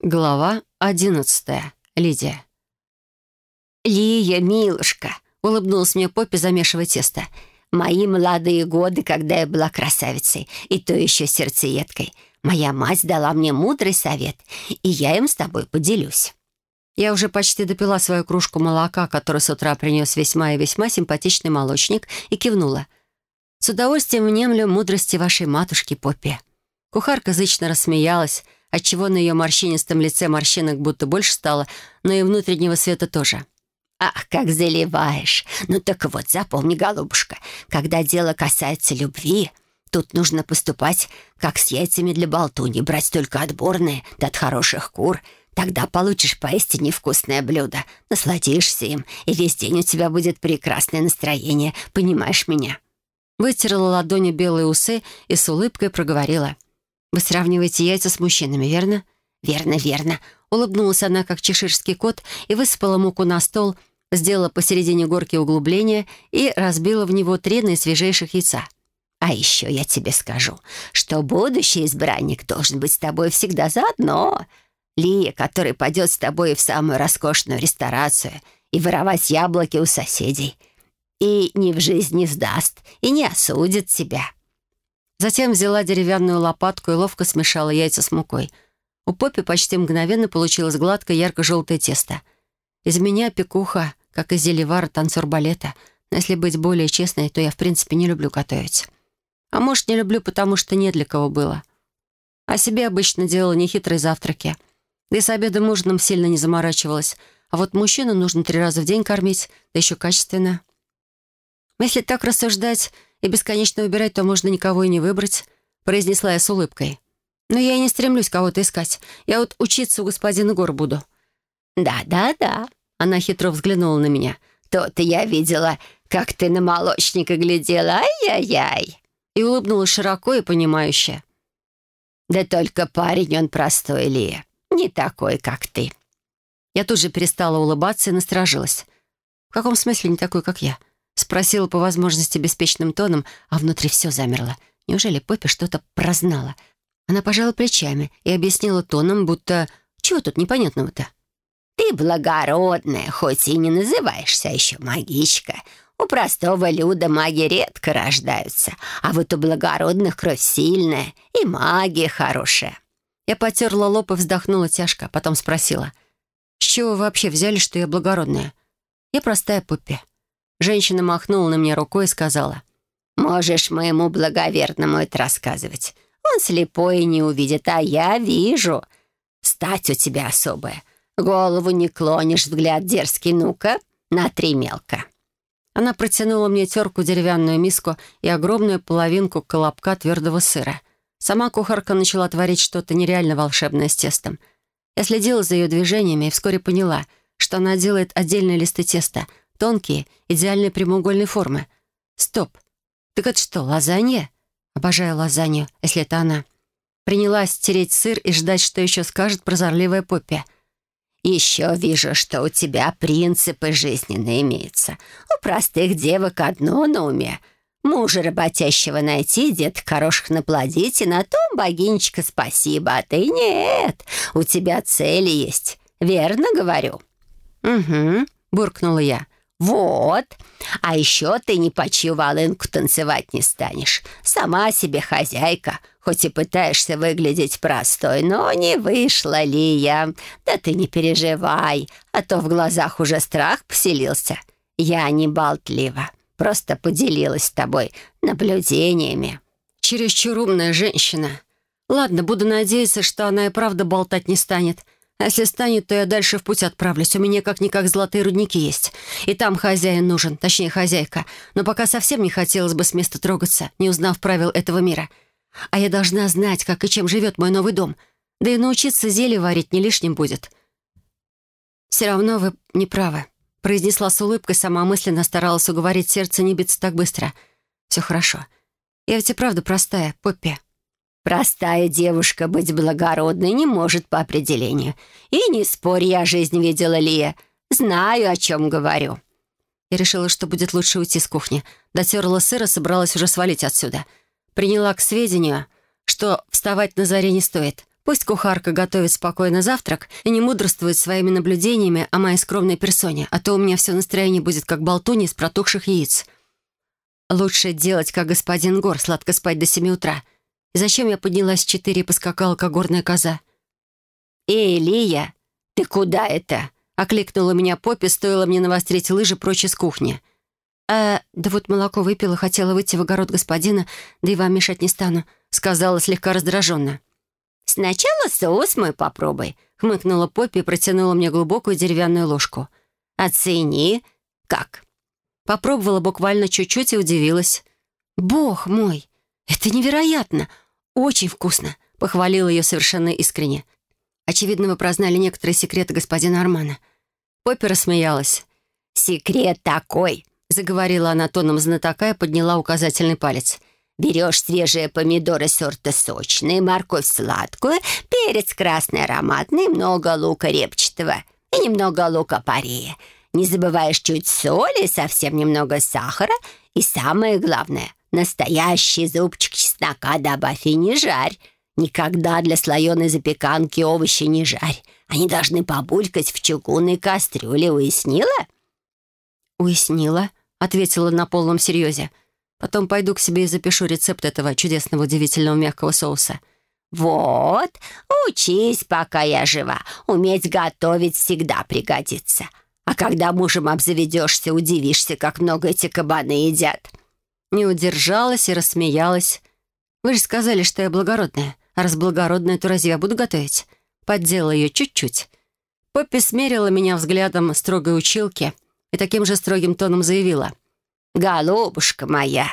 Глава одиннадцатая. Лидия. «Лия, милушка!» — улыбнулась мне Поппи, замешивая тесто. «Мои молодые годы, когда я была красавицей, и то еще сердцеедкой. Моя мать дала мне мудрый совет, и я им с тобой поделюсь». Я уже почти допила свою кружку молока, которую с утра принес весьма и весьма симпатичный молочник, и кивнула. «С удовольствием внемлю мудрости вашей матушки Поппи». Кухарка зычно рассмеялась, отчего на ее морщинистом лице морщинок будто больше стало, но и внутреннего света тоже. «Ах, как заливаешь! Ну так вот, запомни, голубушка, когда дело касается любви, тут нужно поступать, как с яйцами для болтуни, брать только отборные, да от хороших кур. Тогда получишь поистине вкусное блюдо, насладишься им, и весь день у тебя будет прекрасное настроение, понимаешь меня?» Вытерла ладони белые усы и с улыбкой проговорила. «Вы сравниваете яйца с мужчинами, верно?» «Верно, верно». Улыбнулась она, как чеширский кот, и высыпала муку на стол, сделала посередине горки углубление и разбила в него три наисвежейших яйца. «А еще я тебе скажу, что будущий избранник должен быть с тобой всегда заодно. Лия, который пойдет с тобой в самую роскошную ресторацию и воровать яблоки у соседей. И ни в жизнь не сдаст, и не осудит тебя». Затем взяла деревянную лопатку и ловко смешала яйца с мукой. У Поппи почти мгновенно получилось гладкое ярко-желтое тесто. Из меня пекуха, как из зелевара танцор балета. Но если быть более честной, то я в принципе не люблю готовить. А может, не люблю, потому что не для кого было. А себе обычно делала нехитрые завтраки. Да и с обедом ужином сильно не заморачивалась. А вот мужчину нужно три раза в день кормить, да еще качественно. Если так рассуждать, и бесконечно выбирать, то можно никого и не выбрать», — произнесла я с улыбкой. «Но я и не стремлюсь кого-то искать. Я вот учиться у господина Гор буду». «Да-да-да», — она хитро взглянула на меня. «То-то я видела, как ты на молочника глядела. Ай-яй-яй!» И улыбнулась широко и понимающе. «Да только парень он простой, Лия. Не такой, как ты». Я тут же перестала улыбаться и насторожилась. «В каком смысле не такой, как я?» Спросила по возможности беспечным тоном, а внутри все замерло. Неужели Поппи что-то прознала? Она пожала плечами и объяснила тоном, будто «Чего тут непонятного-то?» «Ты благородная, хоть и не называешься, а еще магичка. У простого люда маги редко рождаются, а вот у благородных кровь сильная и магия хорошая». Я потерла лоб и вздохнула тяжко, а потом спросила. «С чего вы вообще взяли, что я благородная?» «Я простая Поппи. Женщина махнула на меня рукой и сказала. «Можешь моему благоверному это рассказывать. Он слепой и не увидит, а я вижу. Стать у тебя особая. Голову не клонишь, взгляд дерзкий. Ну-ка, на три мелко». Она протянула мне терку, деревянную миску и огромную половинку колобка твердого сыра. Сама кухарка начала творить что-то нереально волшебное с тестом. Я следила за ее движениями и вскоре поняла, что она делает отдельные листы теста — Тонкие, идеальной прямоугольной формы. Стоп. Так это что, лазанья? Обожаю лазанью, если это она. Принялась стереть сыр и ждать, что еще скажет прозорливая Поппи. «Еще вижу, что у тебя принципы жизненные имеются. У простых девок одно на уме. Мужа работящего найти, деток хороших наплодить, и на том, богинечка, спасибо, а ты нет. У тебя цели есть. Верно говорю?» «Угу», — буркнула я. «Вот. А еще ты ни по чью волынку танцевать не станешь. Сама себе хозяйка, хоть и пытаешься выглядеть простой, но не вышла ли я. Да ты не переживай, а то в глазах уже страх поселился. Я не болтлива, просто поделилась с тобой наблюдениями». «Чересчур умная женщина. Ладно, буду надеяться, что она и правда болтать не станет». А если станет, то я дальше в путь отправлюсь. У меня как-никак золотые рудники есть. И там хозяин нужен, точнее, хозяйка. Но пока совсем не хотелось бы с места трогаться, не узнав правил этого мира. А я должна знать, как и чем живет мой новый дом. Да и научиться зелье варить не лишним будет. «Все равно вы не правы», — произнесла с улыбкой, сама мысленно старалась уговорить сердце не биться так быстро. «Все хорошо. Я ведь и правда простая, Поппи». Простая девушка быть благородной не может по определению. И не спорь, я жизнь видела, Лия. Знаю, о чем говорю». Я решила, что будет лучше уйти с кухни. Дотерла сыра, собралась уже свалить отсюда. Приняла к сведению, что вставать на заре не стоит. Пусть кухарка готовит спокойно завтрак и не мудрствует своими наблюдениями о моей скромной персоне, а то у меня все настроение будет как болтунья из протухших яиц. Лучше делать, как господин Гор, сладко спать до семи утра. Зачем я поднялась четыре и поскакала, как горная коза? «Эй, Лия, ты куда это?» — окликнула меня Поппи, стоило мне навострить лыжи прочь из кухни. «А, да вот молоко выпила, хотела выйти в огород господина, да и вам мешать не стану», — сказала слегка раздраженно. «Сначала соус мой попробуй», — хмыкнула Поппи и протянула мне глубокую деревянную ложку. «Оцени. Как?» Попробовала буквально чуть-чуть и удивилась. «Бог мой! Это невероятно! Очень вкусно!» — похвалила ее совершенно искренне. Очевидно, вы прознали некоторые секреты господина Армана. Поппи рассмеялась. «Секрет такой!» — заговорила она тоном знатока и подняла указательный палец. Берешь свежие помидоры сорта сочные, морковь сладкую, перец красный ароматный, много лука репчатого и немного лука порея. Не забываешь чуть соли, совсем немного сахара и самое главное, настоящий зубчик чеснока добавь и не жарь. Никогда для слоеной запеканки овощи не жарь. Они должны побулькать в чугунной кастрюле, уяснила? «Уяснила», — ответила на полном серьезе. Потом пойду к себе и запишу рецепт этого чудесного, удивительного мягкого соуса. «Вот, учись, пока я жива. Уметь готовить всегда пригодится. А когда мужем обзаведешься, удивишься, как много эти кабаны едят». Не удержалась и рассмеялась. «Вы же сказали, что я благородная. А раз благородная, то разве я буду готовить?» Подделала ее чуть-чуть. Поппи смерила меня взглядом строгой училки и таким же строгим тоном заявила — «Голубушка моя,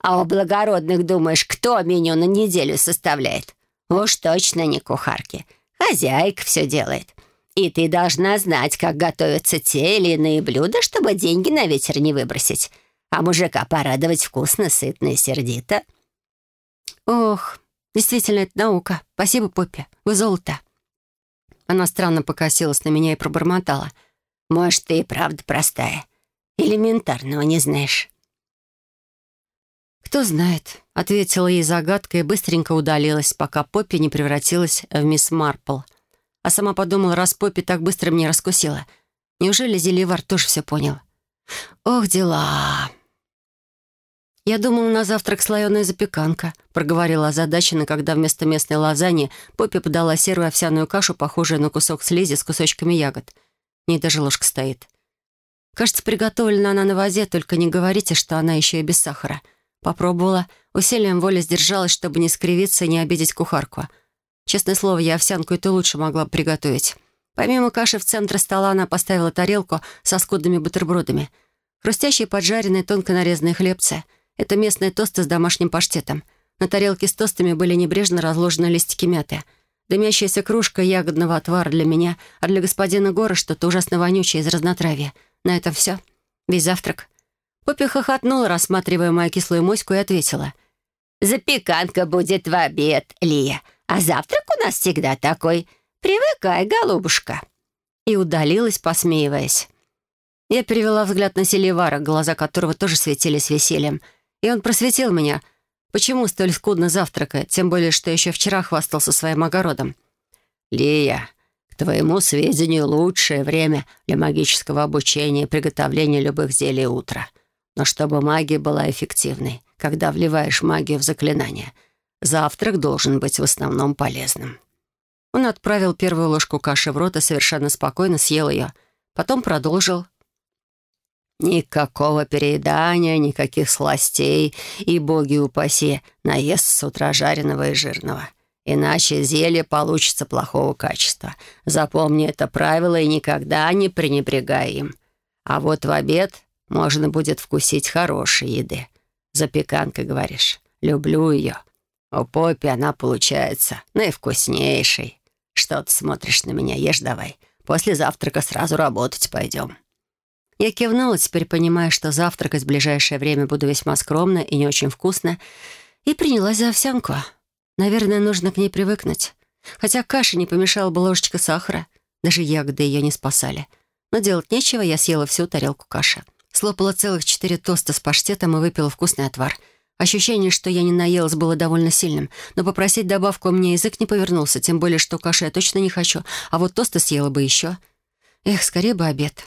а у благородных, думаешь, кто меню на неделю составляет? Уж точно не кухарки. Хозяйка все делает. И ты должна знать, как готовятся те или иные блюда, чтобы деньги на ветер не выбросить. А мужика порадовать вкусно, сытно и сердито». «Ох, действительно, это наука. Спасибо, Поппи. Вы золото». Она странно покосилась на меня и пробормотала. «Может, ты и правда простая. Элементарного не знаешь». «Кто знает», — ответила ей загадка и быстренько удалилась, пока Поппи не превратилась в мисс Марпл. А сама подумала, раз Поппи так быстро меня раскусила. Неужели Зеливар тоже все понял? «Ох, дела!» «Я думала, на завтрак слоеная запеканка», — проговорила озадаченно, когда вместо местной лазаньи Поппи подала серую овсяную кашу, похожую на кусок слизи с кусочками ягод. В ней даже ложка стоит. Кажется, приготовлена она на воде, только не говорите, что она еще и без сахара. Попробовала, усилием воли сдержалась, чтобы не скривиться и не обидеть кухарку. Честное слово, я овсянку и то лучше могла бы приготовить. Помимо каши в центре стола она поставила тарелку со скудными бутербродами. Хрустящие поджаренные тонко нарезанные хлебцы. Это местные тосты с домашним паштетом. На тарелке с тостами были небрежно разложены листики мяты. Дымящаяся кружка ягодного отвара для меня, а для господина Гора что-то ужасно вонючее из разнотравья — на этом все. Весь завтрак. Поппи хохотнула, рассматривая мою кислую моську, и ответила. «Запеканка будет в обед, Лия, а завтрак у нас всегда такой. Привыкай, голубушка». И удалилась, посмеиваясь. Я перевела взгляд на Селивара, глаза которого тоже светились весельем. И он просветил меня. Почему столь скудно завтракает, тем более, что еще вчера хвастался своим огородом. «Лия, твоему сведению, лучшее время для магического обучения и приготовления любых зелий утра. Но чтобы магия была эффективной, когда вливаешь магию в заклинание, завтрак должен быть в основном полезным». Он отправил первую ложку каши в рот и совершенно спокойно съел ее. Потом продолжил. «Никакого переедания, никаких сластей, и, боги упаси, наест с утра жареного и жирного. Иначе зелье получится плохого качества. Запомни это правило и никогда не пренебрегай им. А вот в обед можно будет вкусить хорошей еды. Запеканка, говоришь. Люблю ее. У Поппи она получается наивкуснейшей. Что ты смотришь на меня? Ешь давай. После завтрака сразу работать пойдем. Я кивнула, теперь понимая, что завтракать в ближайшее время буду весьма скромно и не очень вкусно, и принялась за овсянку. Наверное, нужно к ней привыкнуть. Хотя каше не помешала бы ложечка сахара. Даже ягоды ее не спасали. Но делать нечего, я съела всю тарелку каши. Слопала целых четыре тоста с паштетом и выпила вкусный отвар. Ощущение, что я не наелась, было довольно сильным, но попросить добавку у меня язык не повернулся, тем более, что каши я точно не хочу, а вот тосты съела бы еще. Эх, скорее бы обед.